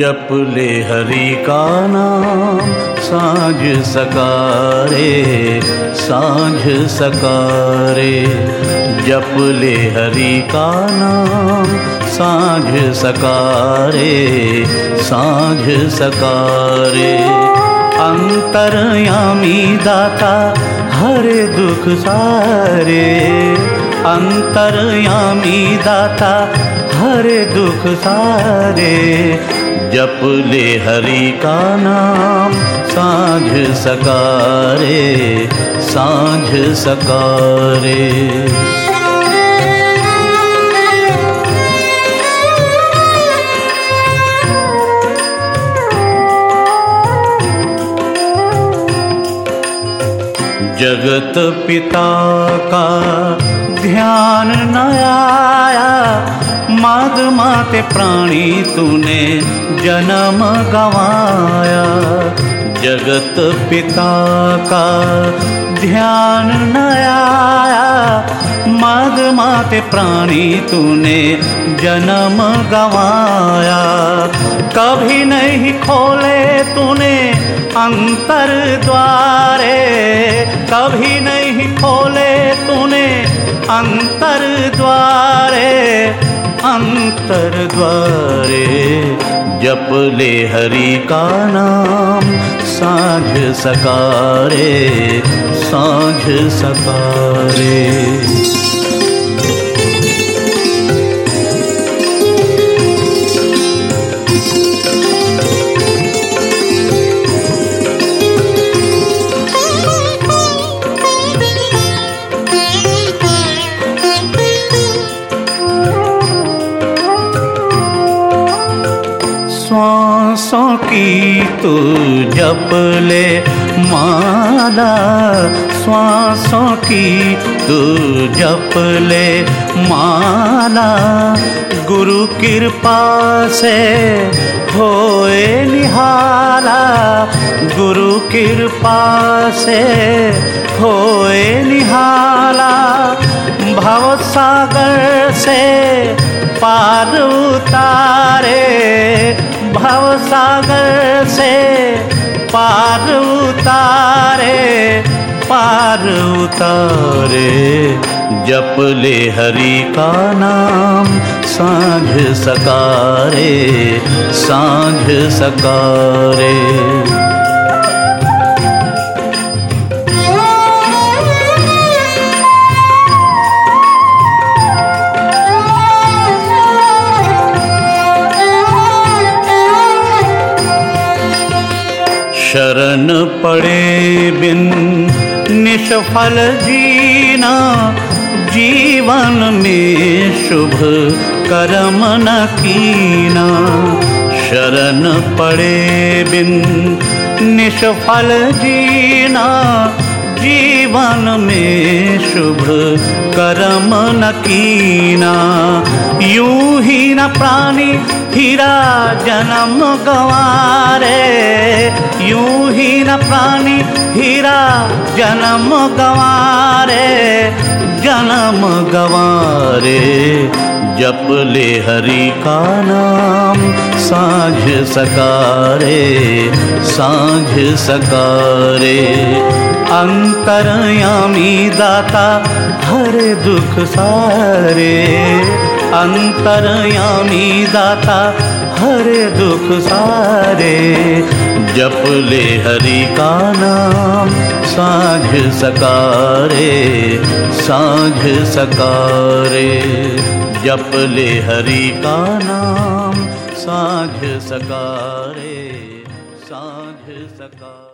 जप ले हरि का नाम, साँझ सकारे साँझ सकारे। जप ले हरि का नाम, साँझ सकारे साँझ सकारे। अंतरयामी दाता, हरे दुख सारे। अंतरयामी दाता, हरे दुख सारे। जप ले हरि का नाम। साँझ सकारे साँझ सकारे। जगत पिता का ध्यान न आया माग माते प्राणी तूने जन्म गवाया। जगत पिता का ध्यान न आया। माग माते प्राणी तूने जन्म गवाया। कभी नहीं खोले तूने अंतर द्वारे। कभी नहीं खोले तूने अंतर द्वारे। अंतर द्वारे जप ले हरि का नाम साँझ सकारे साँझ सकारे। श्वासों की तू जप ले। माला श्वासों की तू जप ले। माला गुरु कृपा से होए निहाला। गुरु कृपा से होए निहाला। भव सागर से पार उतारे। भव सागर से पार उतारे पार उतारे। जप ले हरि का नाम, साँझ सकारे साँझ सकारे। शरण पड़े बिन निष्फल जीना, जीवन में शुभ कर्म न कीना। शरण पड़े बिन निष्फल जीना, जीवन में शुभ कर्म न कीना। यूँ ही न प्राणी हीरा जन्म गवारे। यूँ ही न प्राणी हीरा जन्म गवारे। जन्म गवारे। जप ले हरि का नाम, साँझ सकारे साँझ सकारे। अंतरयामी दाता, हर दुख सारे। अंतरयामी दाता, हरे दुख सारे। जप ले हरि का नाम साँझ सकारे साँझ सकारे। जप ले हरि का नाम साँझ सकारे साँझ सकारे।